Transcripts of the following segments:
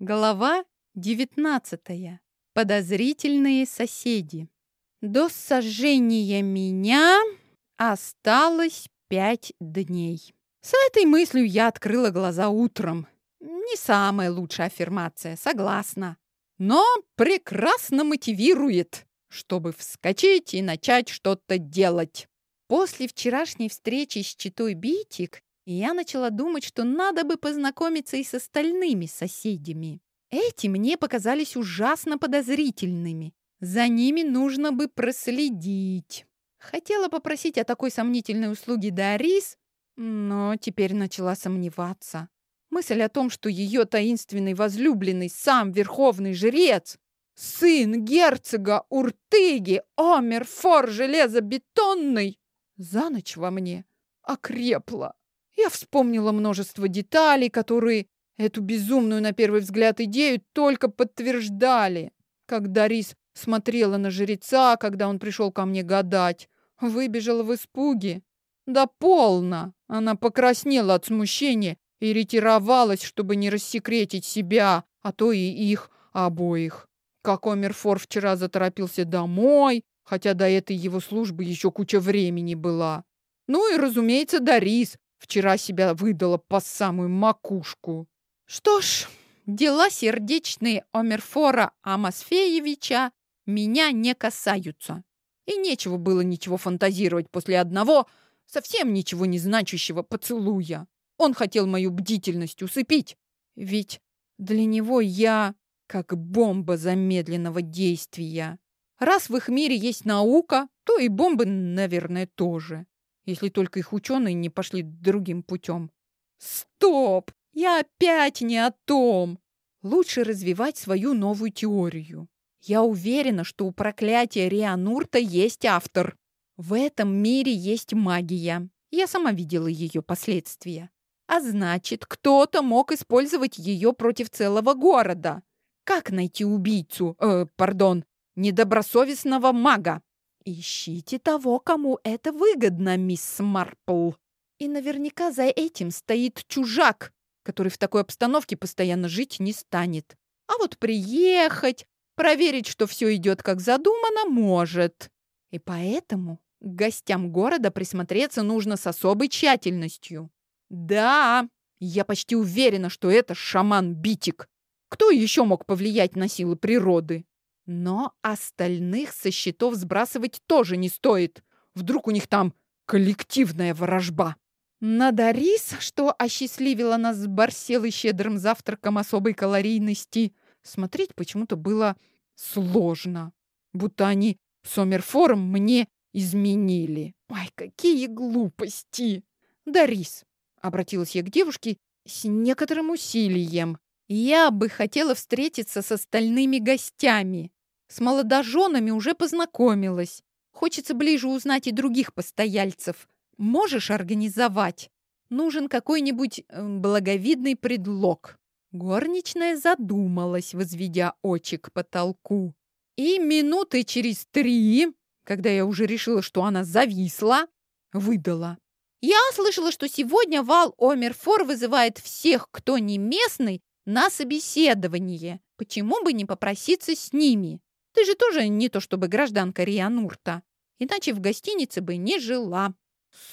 Глава 19. Подозрительные соседи. До сожжения меня осталось пять дней. С этой мыслью я открыла глаза утром. Не самая лучшая аффирмация, согласна. Но прекрасно мотивирует, чтобы вскочить и начать что-то делать. После вчерашней встречи с Читой Битик я начала думать, что надо бы познакомиться и с остальными соседями. Эти мне показались ужасно подозрительными. За ними нужно бы проследить. Хотела попросить о такой сомнительной услуге Дарис, но теперь начала сомневаться. Мысль о том, что ее таинственный возлюбленный сам верховный жрец, сын герцога Уртыги, Омер Фор железобетонный, за ночь во мне окрепла. Я вспомнила множество деталей, которые эту безумную на первый взгляд идею только подтверждали. Когда Рис смотрела на жреца, когда он пришел ко мне гадать, выбежала в испуге. Да полно! Она покраснела от смущения и ретировалась, чтобы не рассекретить себя, а то и их обоих. Как Омерфор вчера заторопился домой, хотя до этой его службы еще куча времени была. Ну и, разумеется, Дарис вчера себя выдала по самую макушку. Что ж, дела сердечные Омерфора Амосфеевича меня не касаются. И нечего было ничего фантазировать после одного совсем ничего не значащего поцелуя. Он хотел мою бдительность усыпить, ведь для него я как бомба замедленного действия. Раз в их мире есть наука, то и бомбы, наверное, тоже. Если только их ученые не пошли другим путем. Стоп! Я опять не о том! Лучше развивать свою новую теорию. Я уверена, что у проклятия Рианурта есть автор. В этом мире есть магия. Я сама видела ее последствия. А значит, кто-то мог использовать ее против целого города. Как найти убийцу, э, пардон, недобросовестного мага? Ищите того, кому это выгодно, мисс Марпл. И наверняка за этим стоит чужак, который в такой обстановке постоянно жить не станет. А вот приехать, проверить, что все идет как задумано, может. И поэтому к гостям города присмотреться нужно с особой тщательностью. Да, я почти уверена, что это шаман Битик. Кто еще мог повлиять на силы природы? Но остальных со счетов сбрасывать тоже не стоит. Вдруг у них там коллективная ворожба. На Дарис, что осчастливила нас с Барселой щедрым завтраком особой калорийности, смотреть почему-то было сложно. Будто они с Омерфором мне изменили. Ай, какие глупости! Дарис, обратилась я к девушке с некоторым усилием. Я бы хотела встретиться с остальными гостями. С молодоженами уже познакомилась. Хочется ближе узнать и других постояльцев. Можешь организовать? Нужен какой-нибудь э, благовидный предлог. Горничная задумалась, возведя очи к потолку. И минуты через три когда я уже решила, что она зависла, выдала. Я слышала, что сегодня Вал Омерфор вызывает всех, кто не местный, на собеседование. Почему бы не попроситься с ними? Ты же тоже не то чтобы гражданка Рианурта. Иначе в гостинице бы не жила.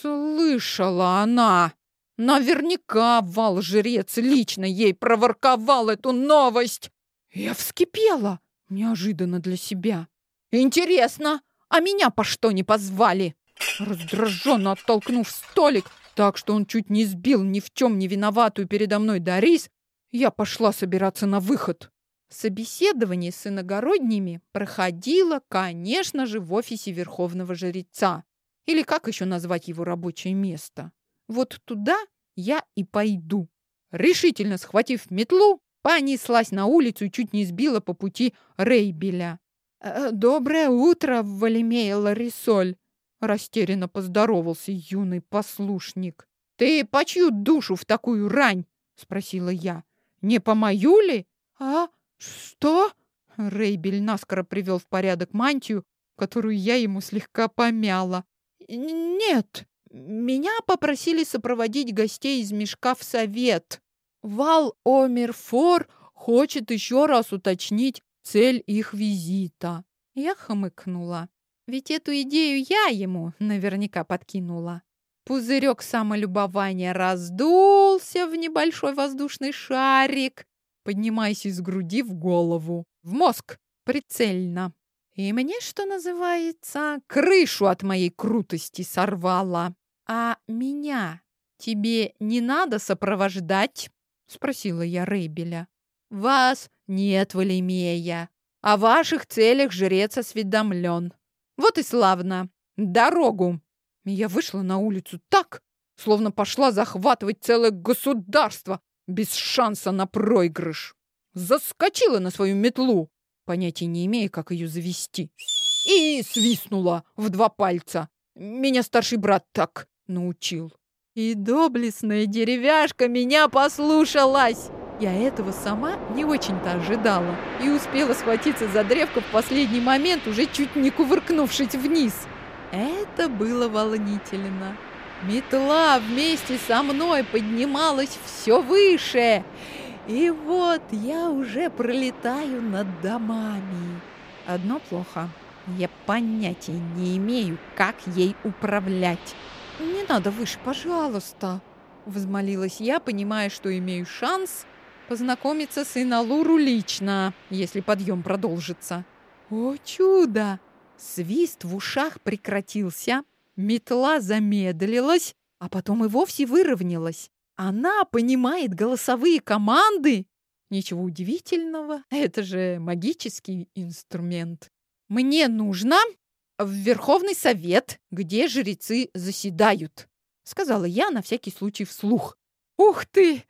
Слышала она. Наверняка Вал-жрец лично ей проворковал эту новость. Я вскипела. Неожиданно для себя. Интересно, а меня по что не позвали? Раздраженно оттолкнув столик, так что он чуть не сбил ни в чем не виноватую передо мной Дарис, я пошла собираться на выход. Собеседование с иногородними проходило, конечно же, в офисе Верховного Жреца. Или как еще назвать его рабочее место? Вот туда я и пойду. Решительно схватив метлу, понеслась на улицу и чуть не сбила по пути Рейбеля. Э, «Доброе утро, Валимея Ларисоль!» Растерянно поздоровался юный послушник. «Ты по чью душу в такую рань?» Спросила я. «Не по мою ли?» «А? Что?» Рейбель наскоро привел в порядок мантию, которую я ему слегка помяла. «Нет, меня попросили сопроводить гостей из мешка в совет. Вал Омерфор хочет еще раз уточнить цель их визита. Я хмыкнула. Ведь эту идею я ему наверняка подкинула. Пузырек самолюбования раздулся в небольшой воздушный шарик, поднимаясь из груди в голову, в мозг, прицельно. И мне, что называется, крышу от моей крутости сорвало. А меня тебе не надо сопровождать? Спросила я Рейбеля. Вас нет, Валимея. О ваших целях жрец осведомлен. Вот и славно. Дорогу. Я вышла на улицу так, словно пошла захватывать целое государство без шанса на проигрыш. Заскочила на свою метлу, понятия не имея, как ее завести. И свистнула в два пальца. Меня старший брат так научил. И доблестная деревяшка меня послушалась. Я этого сама не очень-то ожидала и успела схватиться за древко в последний момент, уже чуть не кувыркнувшись вниз. Это было волнительно. Метла вместе со мной поднималась все выше. И вот я уже пролетаю над домами. Одно плохо. Я понятия не имею, как ей управлять. «Не надо выше, пожалуйста!» Взмолилась я, понимая, что имею шанс познакомиться с Иналуру лично, если подъем продолжится. О чудо! Свист в ушах прекратился, метла замедлилась, а потом и вовсе выровнялась. Она понимает голосовые команды. Ничего удивительного, это же магический инструмент. Мне нужно в Верховный Совет, где жрецы заседают, сказала я на всякий случай вслух. Ух ты!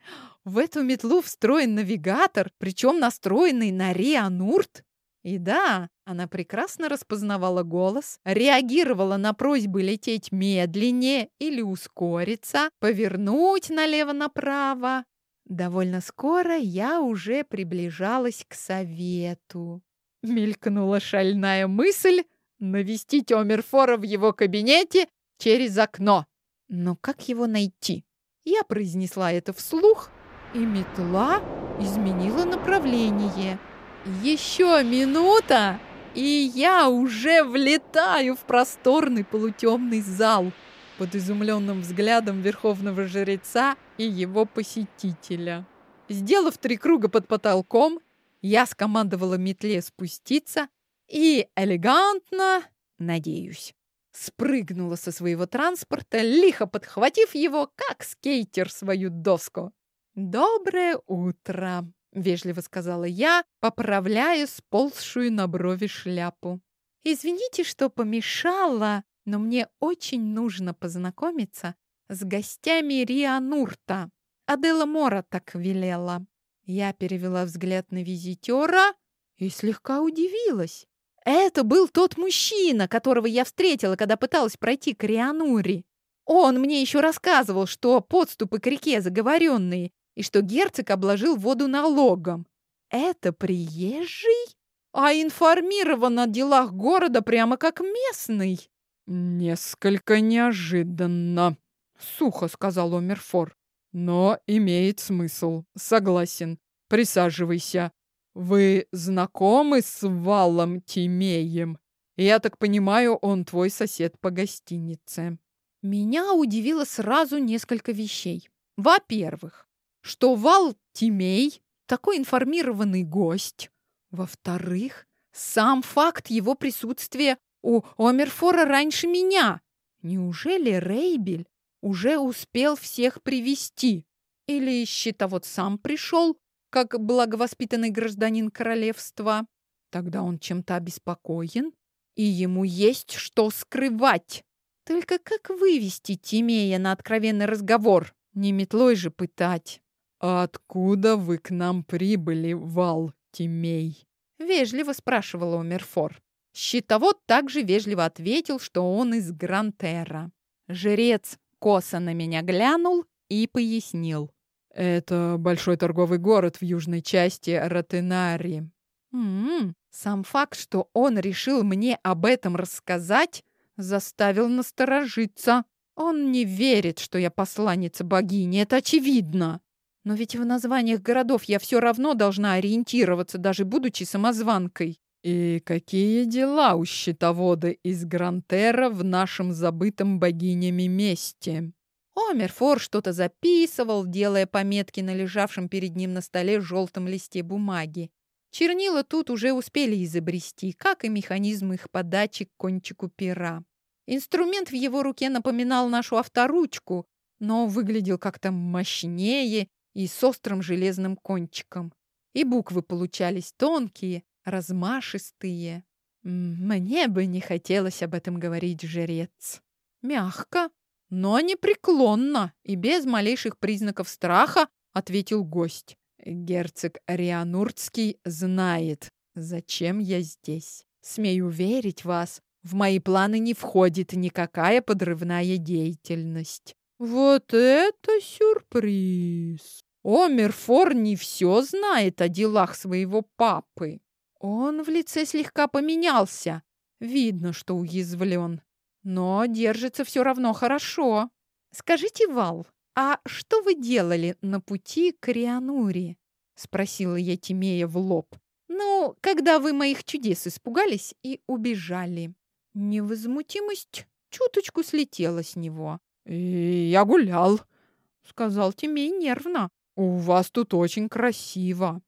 В эту метлу встроен навигатор, причем настроенный на Рианурт. И да, она прекрасно распознавала голос, реагировала на просьбы лететь медленнее или ускориться, повернуть налево-направо. Довольно скоро я уже приближалась к совету. Мелькнула шальная мысль навестить Омерфора в его кабинете через окно. Но как его найти? Я произнесла это вслух, и метла изменила направление. Еще минута, и я уже влетаю в просторный полутемный зал под изумленным взглядом верховного жреца и его посетителя. Сделав три круга под потолком, я скомандовала метле спуститься и элегантно, надеюсь, спрыгнула со своего транспорта, лихо подхватив его, как скейтер, свою доску. «Доброе утро!» Вежливо сказала я, поправляя сползшую на брови шляпу. Извините, что помешала, но мне очень нужно познакомиться с гостями Рианурта. Адела Мора так велела. Я перевела взгляд на визитера и слегка удивилась. Это был тот мужчина, которого я встретила, когда пыталась пройти к Рианури. Он мне еще рассказывал, что подступы к реке заговоренные, и что герцог обложил воду налогом. Это приезжий? А информирован о делах города прямо как местный. Несколько неожиданно, сухо сказал Омерфор. Но имеет смысл. Согласен. Присаживайся. Вы знакомы с Валом Тимеем? Я так понимаю, он твой сосед по гостинице. Меня удивило сразу несколько вещей. Во-первых, что Вал Тимей такой информированный гость. Во-вторых, сам факт его присутствия у Омерфора раньше меня. Неужели Рейбель уже успел всех привести? Или счетовод сам пришел, как благовоспитанный гражданин королевства? Тогда он чем-то обеспокоен, и ему есть что скрывать. Только как вывести Тимея на откровенный разговор? Не метлой же пытать. «Откуда вы к нам прибыли, Вал Тимей?» — вежливо спрашивал Омерфор. Щитовод также вежливо ответил, что он из Грантера. Жрец косо на меня глянул и пояснил. «Это большой торговый город в южной части Ротенари». М-м, сам факт, что он решил мне об этом рассказать, заставил насторожиться. Он не верит, что я посланница богини, это очевидно. Но ведь в названиях городов я все равно должна ориентироваться, даже будучи самозванкой. И какие дела у щитовода из Грантера в нашем забытом богинями месте? Омерфор что-то записывал, делая пометки на лежавшем перед ним на столе желтом листе бумаги. Чернила тут уже успели изобрести, как и механизм их подачи к кончику пера. Инструмент в его руке напоминал нашу авторучку, но выглядел как-то мощнее и с острым железным кончиком. И буквы получались тонкие, размашистые. Мне бы не хотелось об этом говорить, жрец. Мягко, но непреклонно и без малейших признаков страха ответил гость. Герцог Ариануртский знает, зачем я здесь. Смею верить вас, в мои планы не входит никакая подрывная деятельность. Вот это сюрприз! Омерфор не все знает о делах своего папы. Он в лице слегка поменялся. Видно, что уязвлен. Но держится все равно хорошо. Скажите, Вал, а что вы делали на пути к Риануре? Спросила я Тимея в лоб. Ну, когда вы моих чудес испугались и убежали. Невозмутимость чуточку слетела с него. «И я гулял», — сказал Тимей нервно. «У вас тут очень красиво».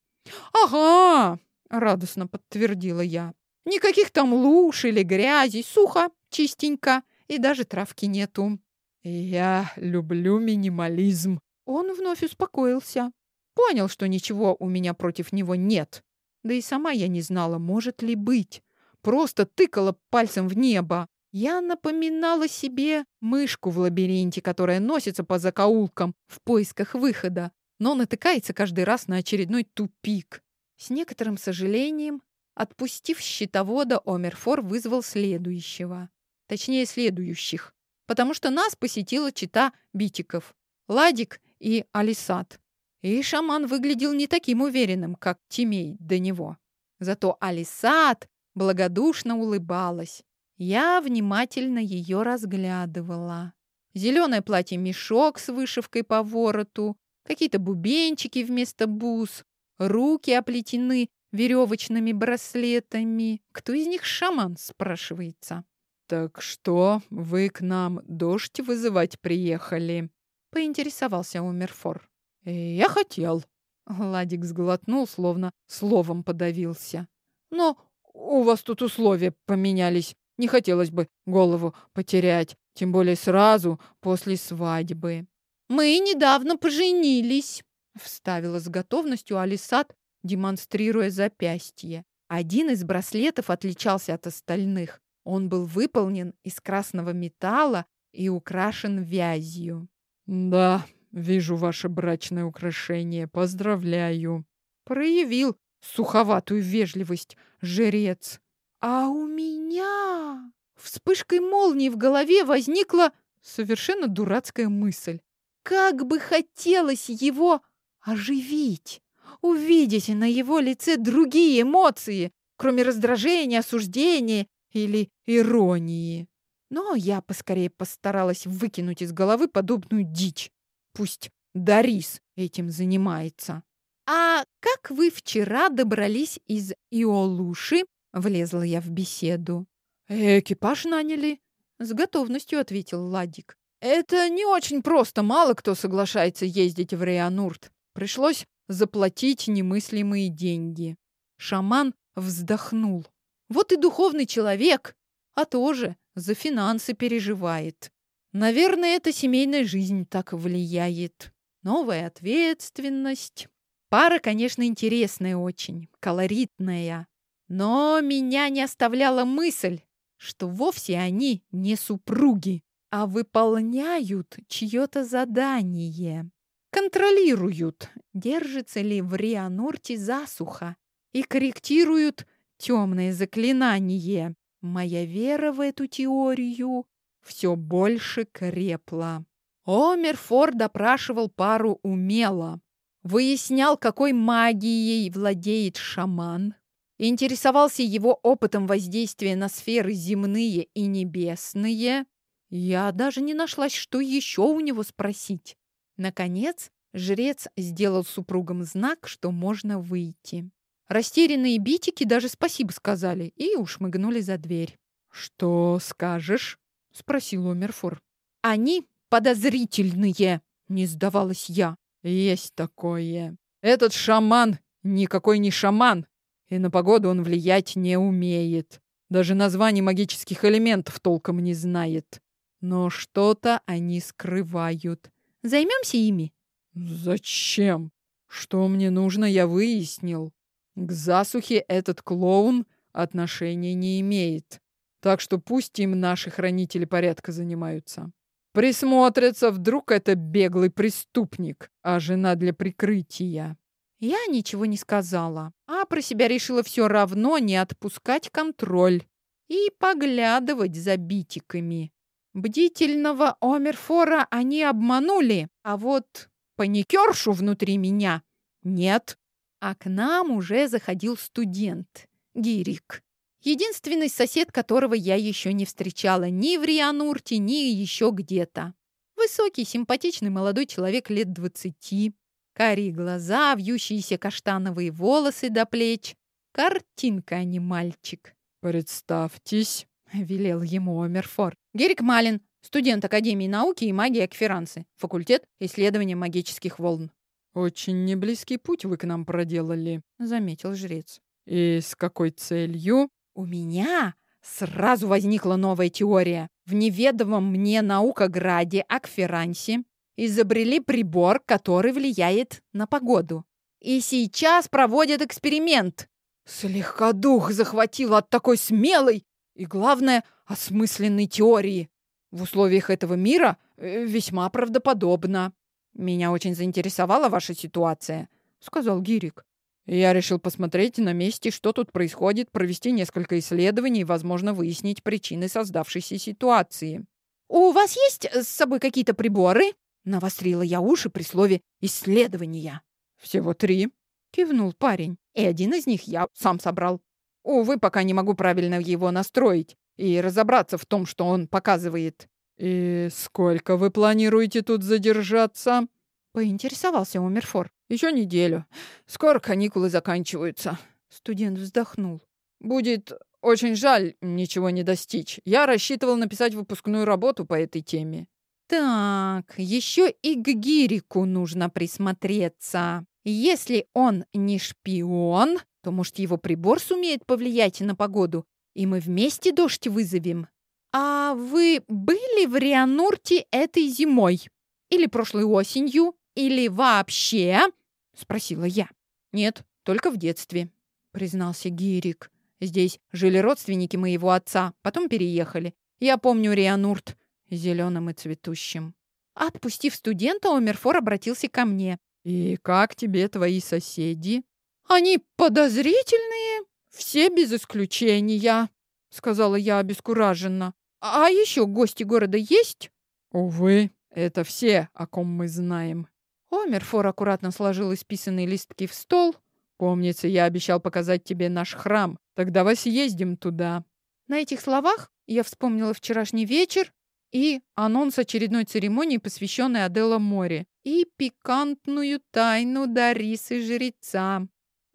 «Ага!» — радостно подтвердила я. «Никаких там луж или грязи, сухо, чистенько, и даже травки нету». «Я люблю минимализм». Он вновь успокоился. Понял, что ничего у меня против него нет. Да и сама я не знала, может ли быть. Просто тыкала пальцем в небо. Я напоминала себе мышку в лабиринте, которая носится по закоулкам в поисках выхода, но натыкается каждый раз на очередной тупик. С некоторым сожалением, отпустив щитовода, Омерфор вызвал следующего. Точнее, следующих. Потому что нас посетила чита битиков. Ладик и Алисат. И шаман выглядел не таким уверенным, как Тимей до него. Зато Алисат благодушно улыбалась. Я внимательно ее разглядывала. Зеленое платье-мешок с вышивкой по вороту, какие-то бубенчики вместо бус, руки оплетены веревочными браслетами. Кто из них шаман, спрашивается? «Так что, вы к нам дождь вызывать приехали?» — поинтересовался Умерфор. «Я хотел». Ладик сглотнул, словно словом подавился. «Но у вас тут условия поменялись. Не хотелось бы голову потерять, тем более сразу после свадьбы. Мы недавно поженились, вставила с готовностью Алисат, демонстрируя запястье. Один из браслетов отличался от остальных. Он был выполнен из красного металла и украшен вязью. Да, вижу ваше брачное украшение. Поздравляю. Проявил суховатую вежливость жрец. А у меня вспышкой молнии в голове возникла совершенно дурацкая мысль. Как бы хотелось его оживить, увидеть на его лице другие эмоции, кроме раздражения, осуждения или иронии. Но я поскорее постаралась выкинуть из головы подобную дичь. Пусть Дарис этим занимается. «А как вы вчера добрались из Иолуши?» — влезла я в беседу. «Экипаж наняли», — с готовностью ответил Ладик. «Это не очень просто, мало кто соглашается ездить в Реанурт. Пришлось заплатить немыслимые деньги». Шаман вздохнул. «Вот и духовный человек, а тоже за финансы переживает. Наверное, эта семейная жизнь так влияет. Новая ответственность, Пара, конечно, интересная очень, колоритная. Но меня не оставляла мысль, что вовсе они не супруги, а выполняют чье-то задание. Контролируют, держится ли в Рианорте засуха, и корректируют темное заклинание. Моя вера в эту теорию все больше крепла. Омерфор допрашивал пару умело выяснял, какой магией владеет шаман, интересовался его опытом воздействия на сферы земные и небесные. Я даже не нашлась, что еще у него спросить. Наконец, Жрец сделал супругам знак, что можно выйти. Растерянные битики даже спасибо сказали и ушмыгнули за дверь. «Что скажешь?» — спросил Омерфор. «Они подозрительные!» — не сдавалась я. «Есть такое. Этот шаман никакой не шаман, и на погоду он влиять не умеет. Даже названий магических элементов толком не знает. Но что-то они скрывают. Займемся ими?» «Зачем? Что мне нужно, я выяснил. К засухе этот клоун отношения не имеет. Так что пусть им наши хранители порядка занимаются. Присмотрятся, вдруг это беглый преступник, а жена для прикрытия. Я ничего не сказала, а про себя решила все равно не отпускать контроль и поглядывать за битиками. Бдительного Омерфора они обманули, а вот паникершу внутри меня нет. А к нам уже заходил студент, Гирик. Единственный сосед, которого я еще не встречала ни в Рианурте, ни еще где-то. Высокий, симпатичный молодой человек лет двадцати. Карие глаза, вьющиеся каштановые волосы до плеч. Картинка, а не мальчик. «Представьтесь», — велел ему Омерфор. «Герик Малин, студент Академии науки и магии Акферанцы, факультет исследования магических волн». «Очень неблизкий путь вы к нам проделали», — заметил жрец. «И с какой целью?» У меня сразу возникла новая теория. В неведомом мне наукограде Акферансе изобрели прибор, который влияет на погоду. И сейчас проводят эксперимент. Слегка дух захватил от такой смелой и, главное, осмысленной теории. В условиях этого мира э, весьма правдоподобно. «Меня очень заинтересовала ваша ситуация», — сказал Гирик. Я решил посмотреть на месте, что тут происходит, провести несколько исследований и, возможно, выяснить причины создавшейся ситуации. «У вас есть с собой какие-то приборы?» Навострила я уши при слове «исследования». «Всего три», — кивнул парень. «И один из них я сам собрал. Увы, пока не могу правильно его настроить и разобраться в том, что он показывает». «И сколько вы планируете тут задержаться?» — поинтересовался Умерфор. Еще неделю. Скоро каникулы заканчиваются. Студент вздохнул. Будет очень жаль ничего не достичь. Я рассчитывал написать выпускную работу по этой теме. Так, еще и к Гирику нужно присмотреться. Если он не шпион, то, может, его прибор сумеет повлиять на погоду, и мы вместе дождь вызовем. А вы были в Рианурте этой зимой? Или прошлой осенью? Или вообще?» — спросила я. «Нет, только в детстве», — признался Гирик. «Здесь жили родственники моего отца, потом переехали. Я помню Рианурт, зеленым и цветущим». Отпустив студента, Омерфор обратился ко мне. «И как тебе твои соседи?» «Они подозрительные, все без исключения», — сказала я обескураженно. «А еще гости города есть?» «Увы, это все, о ком мы знаем», Омерфор аккуратно сложил исписанные листки в стол. «Помнится, я обещал показать тебе наш храм. Так давай съездим туда». На этих словах я вспомнила вчерашний вечер и анонс очередной церемонии, посвященной Аделла Море, и пикантную тайну Дарисы Жреца.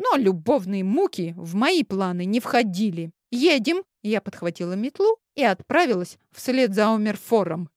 Но любовные муки в мои планы не входили. «Едем!» Я подхватила метлу и отправилась вслед за Омерфором.